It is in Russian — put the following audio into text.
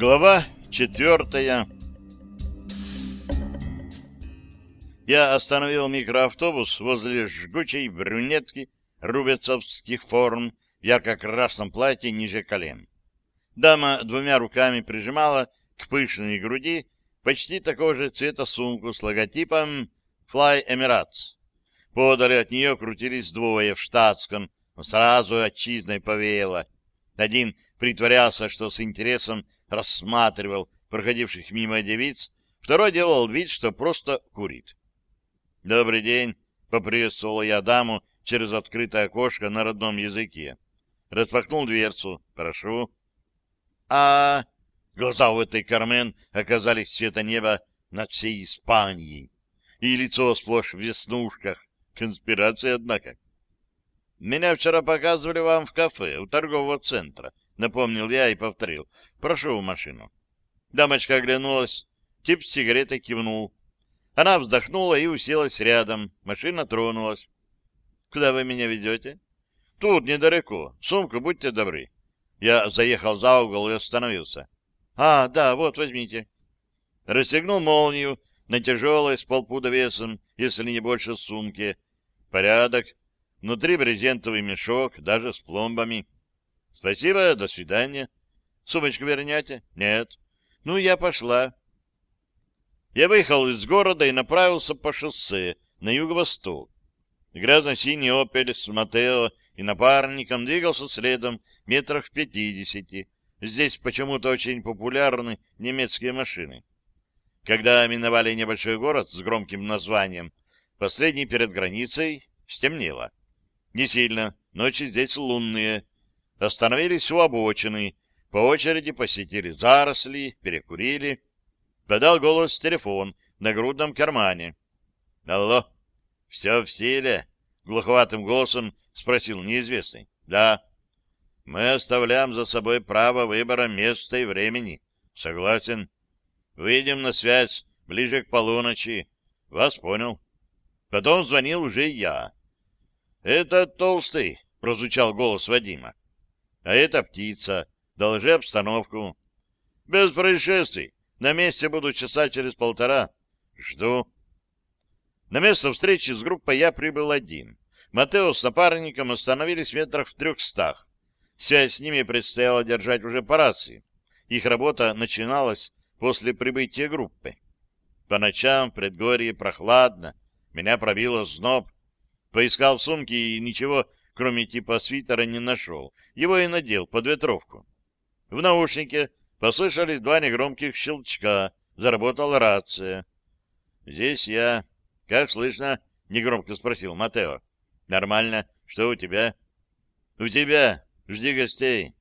Глава четвертая. Я остановил микроавтобус возле жгучей брюнетки рубецовских форм в ярко-красном платье ниже колен. Дама двумя руками прижимала к пышной груди почти такого же цвета сумку с логотипом Fly Emirates. Подали от нее крутились двое в штатском, сразу отчизной повеяло. Один притворялся, что с интересом рассматривал проходивших мимо девиц, второй делал вид, что просто курит. «Добрый день!» — поприветствовал я даму через открытое окошко на родном языке. Распахнул дверцу. «Прошу». а Глаза у этой Кармен оказались цвета неба над всей Испанией. И лицо сплошь в веснушках. Конспирация, однако. «Меня вчера показывали вам в кафе у торгового центра», — напомнил я и повторил. «Прошу в машину». Дамочка оглянулась. Тип с сигаретой кивнул. Она вздохнула и уселась рядом. Машина тронулась. «Куда вы меня ведете?» «Тут, недалеко. Сумку, будьте добры». Я заехал за угол и остановился. «А, да, вот, возьмите». Расстегнул молнию на тяжелой с полпуда весом, если не больше сумки. Порядок, Внутри брезентовый мешок, даже с пломбами. Спасибо, до свидания. Сумочку вернете? Нет. Ну, я пошла. Я выехал из города и направился по шоссе на юго-восток. Грязно-синий «Опель» с Матео и напарником двигался следом метрах в пятидесяти. Здесь почему-то очень популярны немецкие машины. Когда миновали небольшой город с громким названием, последний перед границей стемнело. Не сильно, ночи здесь лунные. Остановились у обочины, по очереди посетили заросли, перекурили. Подал голос телефон на грудном кармане. — Алло, все в силе? — глуховатым голосом спросил неизвестный. — Да. — Мы оставляем за собой право выбора места и времени. — Согласен. — Выйдем на связь ближе к полуночи. — Вас понял. Потом звонил уже я. «Это толстый», — прозвучал голос Вадима. «А это птица. Доложи обстановку». «Без происшествий. На месте буду часа через полтора. Жду». На место встречи с группой я прибыл один. Матео с напарником остановились в метрах в трехстах. Связь с ними предстояло держать уже по рации. Их работа начиналась после прибытия группы. По ночам в предгорье прохладно, меня пробило зноб, Поискал в сумке и ничего, кроме типа свитера, не нашел. Его и надел под ветровку. В наушнике послышались два негромких щелчка. Заработала рация. «Здесь я. Как слышно?» — негромко спросил Матео. «Нормально. Что у тебя?» «У тебя. Жди гостей».